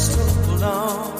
just hold.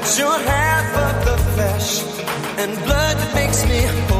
that your half of the flesh and blood that makes me whole.